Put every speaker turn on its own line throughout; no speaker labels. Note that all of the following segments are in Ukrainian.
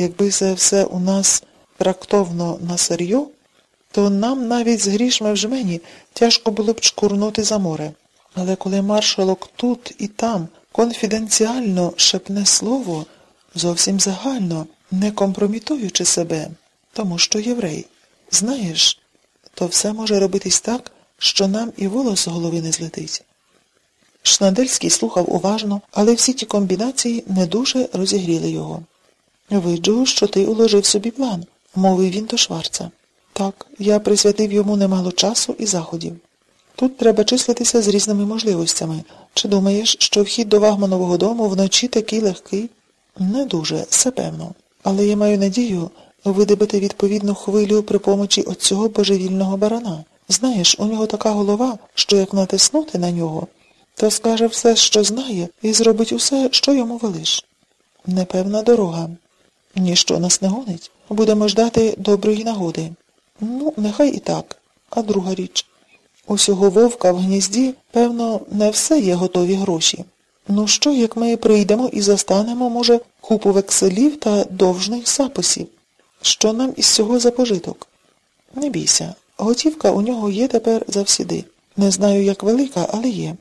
Якби це все у нас трактовно на серйо, то нам навіть з грішми в жмені тяжко було б чкурнути за море. Але коли маршалок тут і там конфіденціально шепне слово, зовсім загально, не компрометуючи себе, тому що єврей, знаєш, то все може робитись так, що нам і волос з голови не злетить. Шнадельський слухав уважно, але всі ті комбінації не дуже розігріли його. Виджу, що ти уложив собі план, мовив він до Шварца. Так, я присвятив йому немало часу і заходів. Тут треба числитися з різними можливостями. Чи думаєш, що вхід до Вагманового дому вночі такий легкий? Не дуже, все певно. Але я маю надію видобити відповідну хвилю при помочі оцього божевільного барана. Знаєш, у нього така голова, що як натиснути на нього, то скаже все, що знає, і зробить усе, що йому велиш. Непевна дорога. Ніщо нас не гонить. Будемо ждати доброї нагоди. Ну, нехай і так. А друга річ. Усього вовка в гнізді, певно, не все є готові гроші. Ну що, як ми прийдемо і застанемо, може, купу векселів та довжних записів? Що нам із цього за пожиток? Не бійся. Готівка у нього є тепер завсіди. Не знаю, як велика, але є.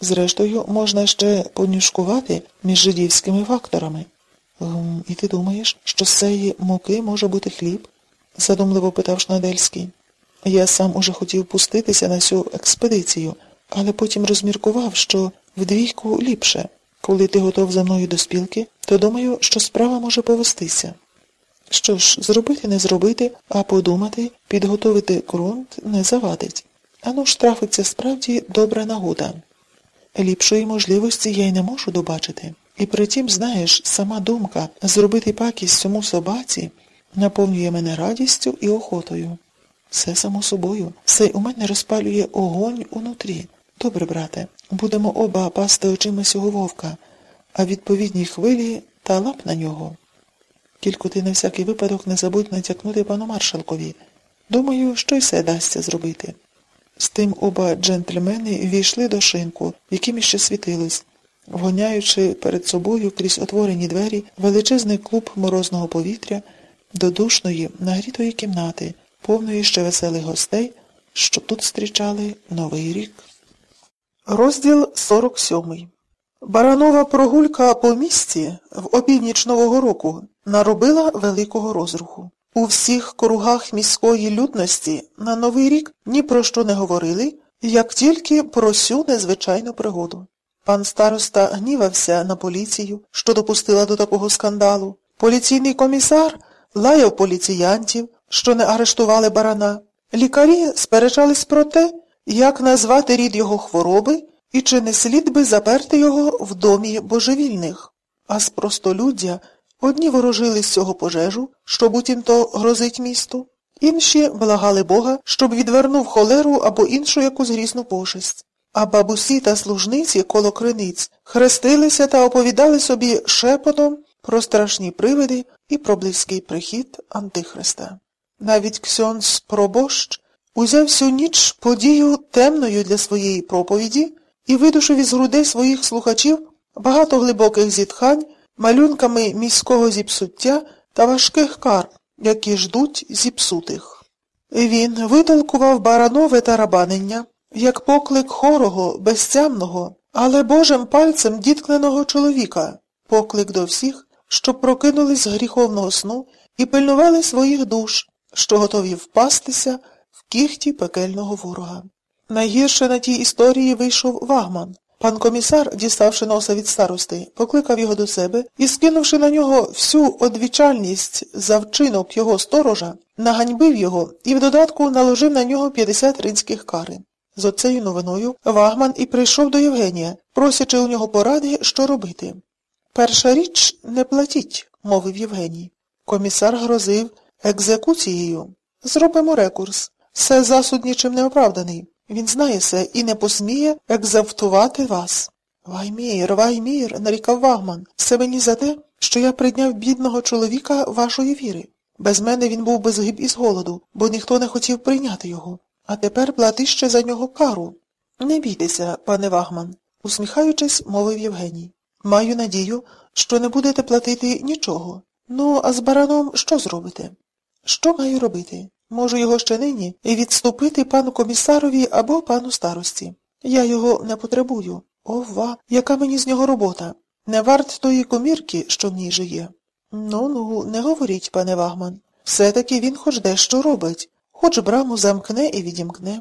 Зрештою, можна ще понюшкувати між жидівськими факторами. Гм, і ти думаєш, що з цієї муки може бути хліб? задумливо питав Шнадельський. Я сам уже хотів пуститися на цю експедицію, але потім розміркував, що вдвійку ліпше. Коли ти готов за мною до спілки, то думаю, що справа може повестися. Що ж, зробити не зробити, а подумати, підготовити ґрунт не завадить. Ану ж трафиться справді добра нагода. Ліпшої можливості я й не можу добачити. І притім, знаєш, сама думка зробити пакість цьому собаці наповнює мене радістю і охотою. Все само собою, все у мене розпалює огонь унутрі. Добре, брате, будемо оба пасти очима цього вовка, а відповідній хвилі та лап на нього. Тільки ти на всякий випадок не забудь натякнути пану маршалкові. Думаю, що й все дасться зробити. З тим оба джентльмени війшли до шинку, яким іще світилось, вгоняючи перед собою крізь отворені двері величезний клуб морозного повітря до душної, нагрітої кімнати, повної ще веселих гостей, що тут зустрічали Новий рік. Розділ 47 Баранова прогулька по місті в опівніч Нового року наробила великого розруху. У всіх кругах міської людності на Новий рік ні про що не говорили, як тільки про сю незвичайну пригоду. Пан староста гнівався на поліцію, що допустила до такого скандалу. Поліційний комісар лаяв поліціянтів, що не арештували барана. Лікарі сперечались про те, як назвати рід його хвороби і чи не слід би заперти його в домі божевільних. А з простолюддя одні ворожили з цього пожежу, що буцімто грозить місту, інші благали Бога, щоб відвернув холеру або іншу якусь грізну пошесть. А бабусі та служниці коло криниць хрестилися та оповідали собі шепотом про страшні привиди і про близький прихід Антихриста. Навіть Ксьонс Пробощ узяв всю ніч подію темною для своєї проповіді і видушив із грудей своїх слухачів багато глибоких зітхань, малюнками міського зіпсуття та важких кар, які ждуть зіпсутих. Він витолкував баранове тарабанення, як поклик хорого, безтямного, але божим пальцем діткненого чоловіка, поклик до всіх, щоб прокинулись з гріховного сну і пильнували своїх душ, що готові впастися в кіхті пекельного ворога. Найгірше на тій історії вийшов Вагман. Пан комісар, діставши носа від старости, покликав його до себе і, скинувши на нього всю одвічальність за вчинок його сторожа, наганьбив його і в додатку наложив на нього 50 ринських кари. З оцею новиною Вагман і прийшов до Євгенія, просячи у нього поради, що робити. Перша річ не платіть, мовив Євгеній. Комісар грозив екзекуцією. Зробимо рекурс. Все засуд нічим не оправданий. Він знає все і не посміє екзавтувати вас. Ваймір, Ваймір, нарікав Вагман, все мені за те, що я прийняв бідного чоловіка вашої віри. Без мене він був би згиб із голоду, бо ніхто не хотів прийняти його. А тепер плати ще за нього кару. Не бійтеся, пане Вагман, усміхаючись, мовив Євгеній. Маю надію, що не будете платити нічого. Ну, а з бараном що зробите? Що маю робити? Можу його ще нині і відступити пану комісарові або пану старості. Я його не потребую. Ова, яка мені з нього робота? Не варт тої комірки, що в ній жиє. Ну ну, не говоріть, пане Вагман. Все-таки він хоч дещо робить, хоч браму замкне і відімкне.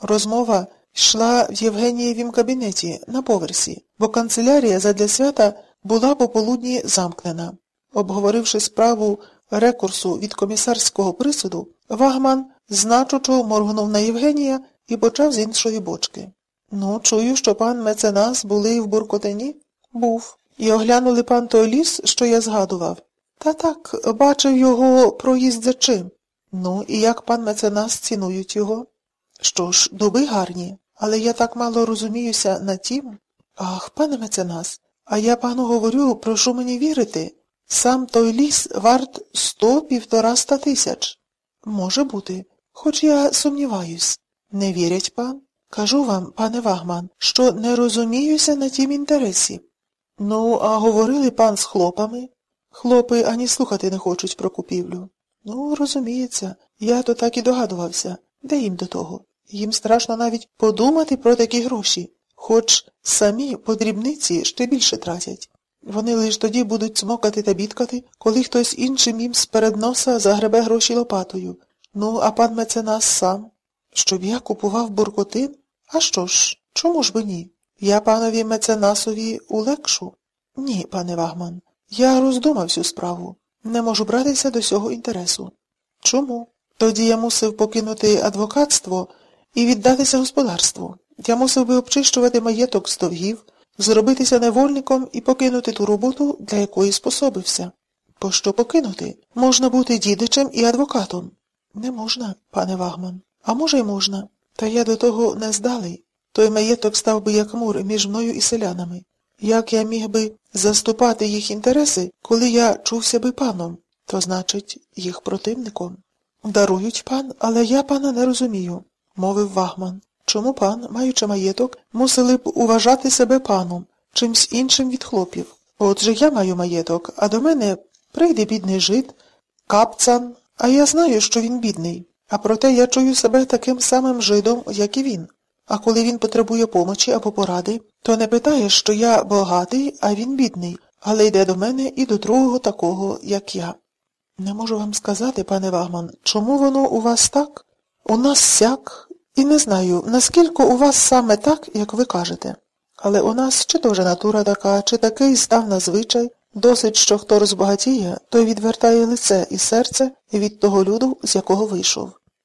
Розмова йшла в Євгенієвім кабінеті на поверсі, бо канцелярія задля свята була пополудні замкнена. Обговоривши справу рекурсу від комісарського присуду, Вагман значучо моргнув на Євгенія і почав з іншої бочки. Ну, чую, що пан меценас були в Буркотині? Був. І оглянули пан той ліс, що я згадував. Та так, бачив його проїзд за чим. Ну, і як пан меценас цінують його? Що ж, дуби гарні, але я так мало розуміюся на тім. Ах, пане меценас, а я пану говорю, прошу мені вірити. Сам той ліс варт сто півтораста тисяч. Може бути, хоч я сумніваюсь. Не вірять пан? Кажу вам, пане Вагман, що не розуміюся на тім інтересі. Ну, а говорили пан з хлопами? Хлопи ані слухати не хочуть про купівлю. Ну, розуміється, я то так і догадувався. Де їм до того? Їм страшно навіть подумати про такі гроші, хоч самі по дрібниці ще більше тратять. Вони лиш тоді будуть цмокати та бідкати, коли хтось іншим їм з-перед носа загребе гроші лопатою. Ну, а пан меценас сам. Щоб я купував буркотин? А що ж, чому ж би ні? Я панові меценасові улегшу? Ні, пане Вагман. Я роздумав всю справу. Не можу братися до цього інтересу. Чому? Тоді я мусив покинути адвокатство і віддатися господарству. Я мусив би обчищувати маєток з довгів, зробитися невольником і покинути ту роботу, для якої способився. Пощо покинути? Можна бути дідичем і адвокатом. Не можна, пане Вагман. А може, й можна. Та я до того не здалий. Той маєток став би як мур між мною і селянами. Як я міг би заступати їх інтереси, коли я чувся би паном, то значить, їх противником. Дарують пан, але я пана не розумію, мовив Вагман. Чому пан, маючи маєток, мусили б уважати себе паном, чимсь іншим від хлопів? Отже я маю маєток, а до мене прийде бідний жид, капцан, а я знаю, що він бідний. А проте я чую себе таким самим жидом, як і він. А коли він потребує помочі або поради, то не питає, що я багатий, а він бідний, але йде до мене і до другого такого, як я. Не можу вам сказати, пане Вагман, чому воно у вас так? У нас сяк, і не знаю, наскільки у вас саме так, як ви кажете. Але у нас чи то вже натура така, чи такий став на звичай, досить, що хто розбагатіє, той відвертає лице і серце від того люду, з якого вийшов.